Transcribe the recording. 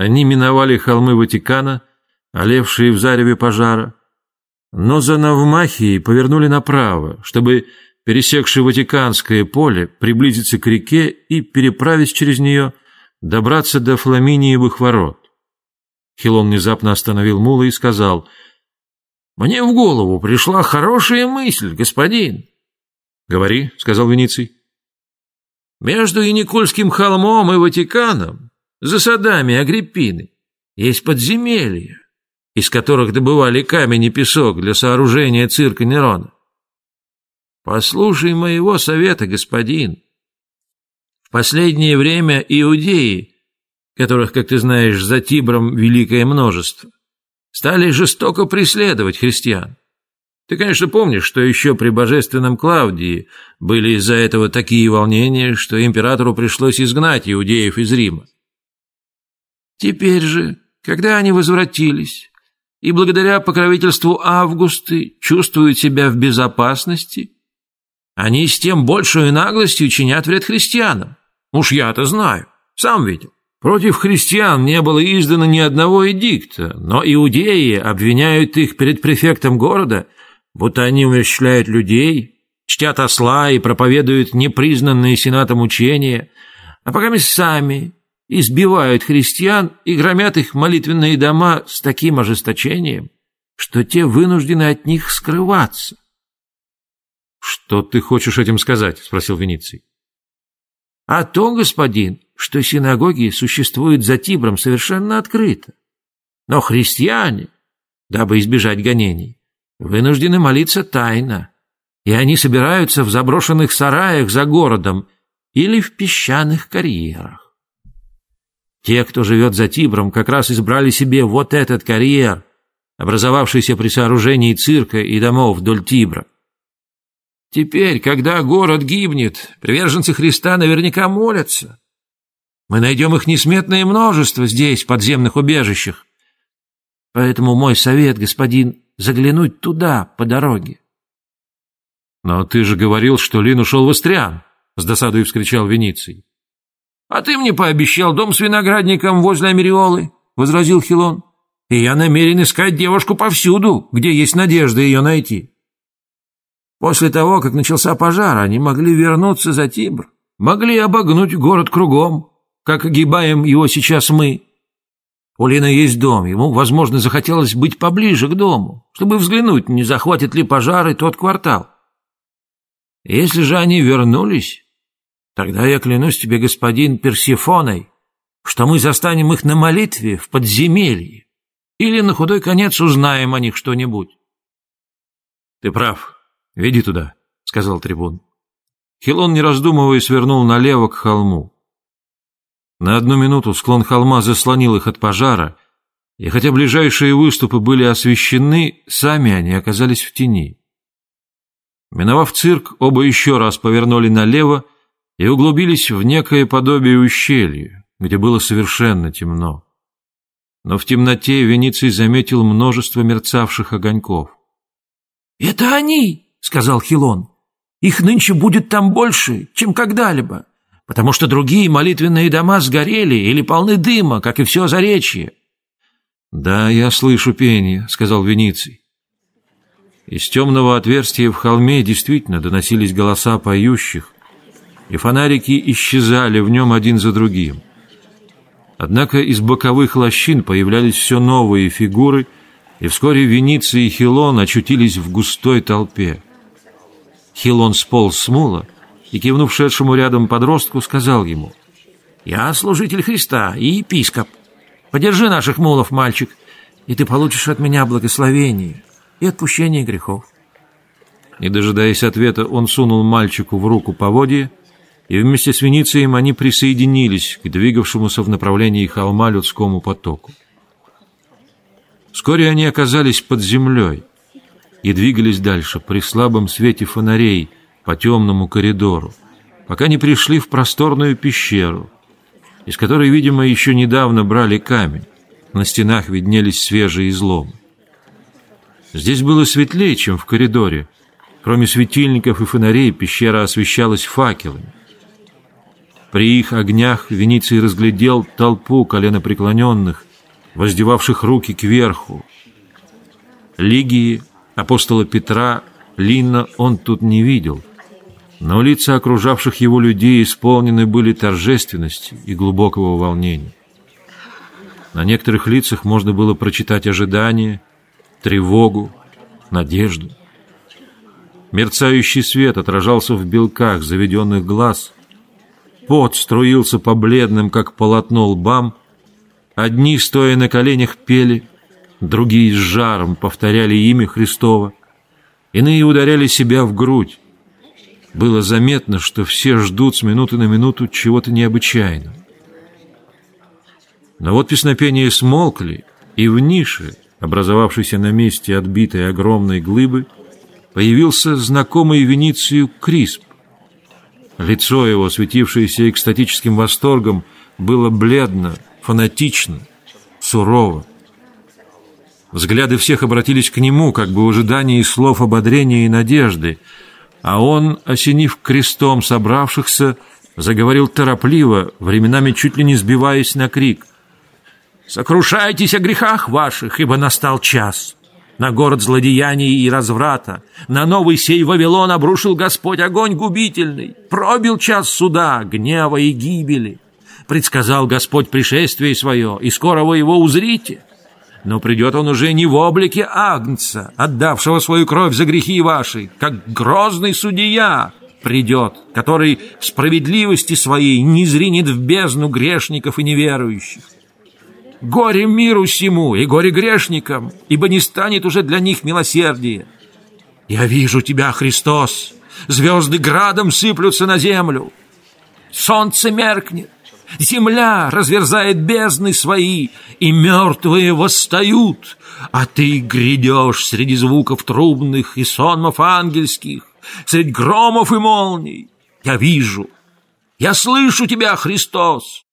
Они миновали холмы Ватикана, олевшие в зареве пожара, но за Навмахией повернули направо, чтобы, пересекши Ватиканское поле, приблизиться к реке и, переправить через нее, добраться до Фламиниевых ворот. Хилон внезапно остановил мула и сказал, «Мне в голову пришла хорошая мысль, господин». «Говори», — сказал Вениций. «Между Яникульским холмом и Ватиканом, за садами Агриппины, есть подземелье, из которых добывали камень и песок для сооружения цирка Нерона. Послушай моего совета, господин. В последнее время иудеи, которых, как ты знаешь, за Тибром великое множество, стали жестоко преследовать христиан. Ты, конечно, помнишь, что еще при божественном Клавдии были из-за этого такие волнения, что императору пришлось изгнать иудеев из Рима. Теперь же, когда они возвратились, и благодаря покровительству Августы чувствуют себя в безопасности, они с тем большей наглостью чинят вред христианам. Уж я-то знаю, сам видел. Против христиан не было издано ни одного эдикта, но иудеи обвиняют их перед префектом города, будто они умерщвляют людей, чтят осла и проповедуют непризнанные сенатом учения, а пока мы сами избивают христиан и громят их молитвенные дома с таким ожесточением, что те вынуждены от них скрываться. «Что ты хочешь этим сказать?» – спросил Вениций. «А то, господин, что синагоги существуют за Тибром совершенно открыто. Но христиане, дабы избежать гонений, вынуждены молиться тайно, и они собираются в заброшенных сараях за городом или в песчаных карьерах. Те, кто живет за Тибром, как раз избрали себе вот этот карьер, образовавшийся при сооружении цирка и домов вдоль Тибра. Теперь, когда город гибнет, приверженцы Христа наверняка молятся. Мы найдем их несметное множество здесь, в подземных убежищах. Поэтому мой совет, господин, заглянуть туда, по дороге. «Но ты же говорил, что Лин ушел в Истриан!» — с досадой вскричал Вениций. «А ты мне пообещал дом с виноградником возле Америолы», — возразил Хилон. «И я намерен искать девушку повсюду, где есть надежда ее найти». После того, как начался пожар, они могли вернуться за Тибр, могли обогнуть город кругом, как огибаем его сейчас мы. У Лина есть дом, ему, возможно, захотелось быть поближе к дому, чтобы взглянуть, не захватит ли пожары тот квартал. Если же они вернулись, Тогда я клянусь тебе, господин Персифоной, что мы застанем их на молитве в подземелье или на худой конец узнаем о них что-нибудь. — Ты прав. Веди туда, — сказал трибун. Хилон, не раздумывая, свернул налево к холму. На одну минуту склон холма заслонил их от пожара, и хотя ближайшие выступы были освещены, сами они оказались в тени. Миновав цирк, оба еще раз повернули налево и углубились в некое подобие ущелья, где было совершенно темно. Но в темноте Вениций заметил множество мерцавших огоньков. «Это они!» — сказал Хилон. «Их нынче будет там больше, чем когда-либо, потому что другие молитвенные дома сгорели или полны дыма, как и все заречье». «Да, я слышу пение», — сказал Вениций. Из темного отверстия в холме действительно доносились голоса поющих, и фонарики исчезали в нем один за другим. Однако из боковых лощин появлялись все новые фигуры, и вскоре Вениция и Хилон очутились в густой толпе. Хилон сполз с мула и, кивнув шедшему рядом подростку, сказал ему, «Я служитель Христа и епископ. Подержи наших мулов, мальчик, и ты получишь от меня благословение и отпущение грехов». Не дожидаясь ответа, он сунул мальчику в руку поводье и вместе с Веницием они присоединились к двигавшемуся в направлении холма людскому потоку. Вскоре они оказались под землей и двигались дальше при слабом свете фонарей по темному коридору, пока не пришли в просторную пещеру, из которой, видимо, еще недавно брали камень. На стенах виднелись свежие изломы. Здесь было светлее, чем в коридоре. Кроме светильников и фонарей, пещера освещалась факелами. При их огнях Вениций разглядел толпу коленопреклоненных, воздевавших руки кверху. Лигии, апостола Петра, Линна он тут не видел, но лица окружавших его людей исполнены были торжественности и глубокого волнения. На некоторых лицах можно было прочитать ожидание, тревогу, надежду. Мерцающий свет отражался в белках заведенных глаз. Пот струился по бледным, как полотно, лбам. Одни, стоя на коленях, пели, другие с жаром повторяли имя Христова. Иные ударяли себя в грудь. Было заметно, что все ждут с минуты на минуту чего-то необычайного. Но вот песнопения смолкли, и в нише, образовавшейся на месте отбитой огромной глыбы, появился знакомый Веницию Крисп. Лицо его, светившееся экстатическим восторгом, было бледно, фанатично, сурово. Взгляды всех обратились к нему, как бы в ожидании слов ободрения и надежды, а он, осенив крестом собравшихся, заговорил торопливо, временами чуть ли не сбиваясь на крик. Сокрушайтесь о грехах ваших, ибо настал час. На город злодеяний и разврата, на новый сей Вавилон обрушил Господь огонь губительный, пробил час суда, гнева и гибели. Предсказал Господь пришествие свое, и скоро вы его узрите. Но придет он уже не в облике Агнца, отдавшего свою кровь за грехи ваши, как грозный судья придет, который в справедливости своей не зринет в бездну грешников и неверующих. Горе миру сему и горе грешникам, ибо не станет уже для них милосердия. Я вижу тебя, Христос, звезды градом сыплются на землю. Солнце меркнет, земля разверзает бездны свои, и мертвые восстают, а ты грядешь среди звуков трубных и сонмов ангельских, среди громов и молний. Я вижу, я слышу тебя, Христос,